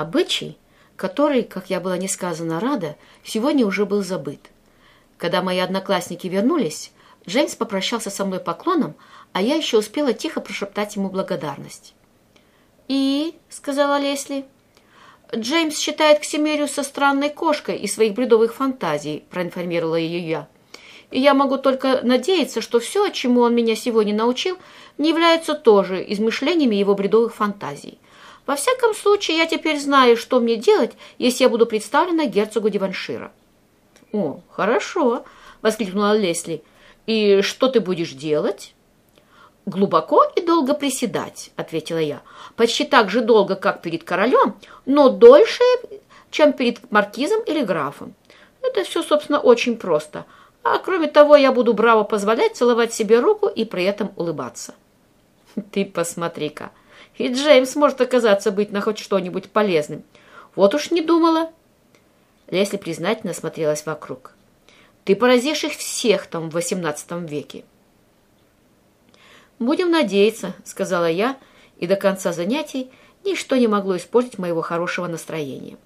Обычай, который, как я была несказанно рада, сегодня уже был забыт. Когда мои одноклассники вернулись, Джеймс попрощался со мной поклоном, а я еще успела тихо прошептать ему благодарность. «И?» — сказала Лесли. «Джеймс считает Ксимериуса странной кошкой из своих бредовых фантазий», — проинформировала ее я. «И я могу только надеяться, что все, чему он меня сегодня научил, не является тоже измышлениями его бредовых фантазий. Во всяком случае, я теперь знаю, что мне делать, если я буду представлена герцогу Диваншира». «О, хорошо», — воскликнула Лесли. «И что ты будешь делать?» «Глубоко и долго приседать», — ответила я. «Почти так же долго, как перед королем, но дольше, чем перед маркизом или графом. Это все, собственно, очень просто. А кроме того, я буду браво позволять целовать себе руку и при этом улыбаться». «Ты посмотри-ка. И Джеймс может оказаться быть на хоть что-нибудь полезным. Вот уж не думала». Лесли признательно смотрелась вокруг. «Ты поразишь их всех там в XVIII веке». «Будем надеяться», — сказала я, и до конца занятий ничто не могло испортить моего хорошего настроения.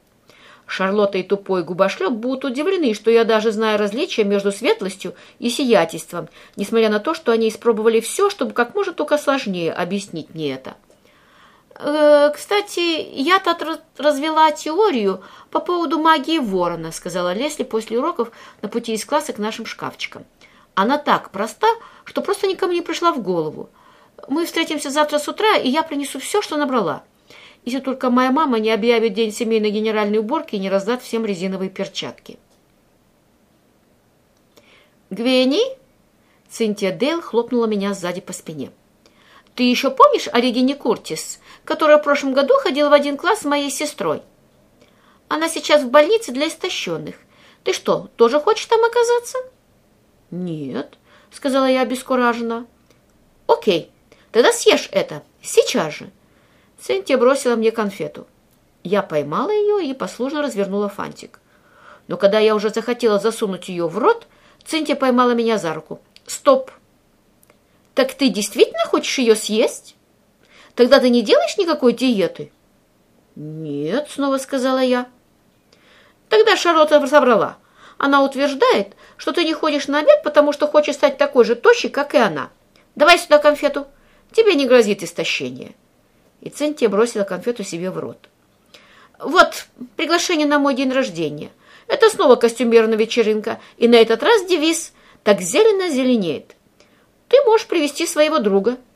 Шарлотта и тупой губошлеп будут удивлены, что я даже знаю различия между светлостью и сиятельством, несмотря на то, что они испробовали все, чтобы как можно только сложнее объяснить мне это. «Э, «Кстати, я тут развела теорию по поводу магии ворона», сказала Лесли после уроков на пути из класса к нашим шкафчикам. Она так проста, что просто никому не пришла в голову. Мы встретимся завтра с утра, и я принесу все, что набрала. Если только моя мама не объявит день семейной генеральной уборки и не раздаст всем резиновые перчатки. «Гвенни?» Цинтия Дейл хлопнула меня сзади по спине. «Ты еще помнишь о Регине Куртис, которая в прошлом году ходила в один класс с моей сестрой? Она сейчас в больнице для истощенных. Ты что, тоже хочешь там оказаться?» «Нет», — сказала я обескураженно. «Окей, тогда съешь это, сейчас же». Цинтия бросила мне конфету. Я поймала ее и послушно развернула фантик. Но когда я уже захотела засунуть ее в рот, Цинтия поймала меня за руку. «Стоп! Так ты действительно хочешь ее съесть? Тогда ты не делаешь никакой диеты?» «Нет», — снова сказала я. Тогда Шарлотта собрала. Она утверждает, что ты не ходишь на обед, потому что хочешь стать такой же тощей, как и она. Давай сюда конфету. Тебе не грозит истощение. И Центия бросила конфету себе в рот. Вот приглашение на мой день рождения. Это снова костюмерная вечеринка, и на этот раз девиз «Так зелено зеленеет». Ты можешь привести своего друга –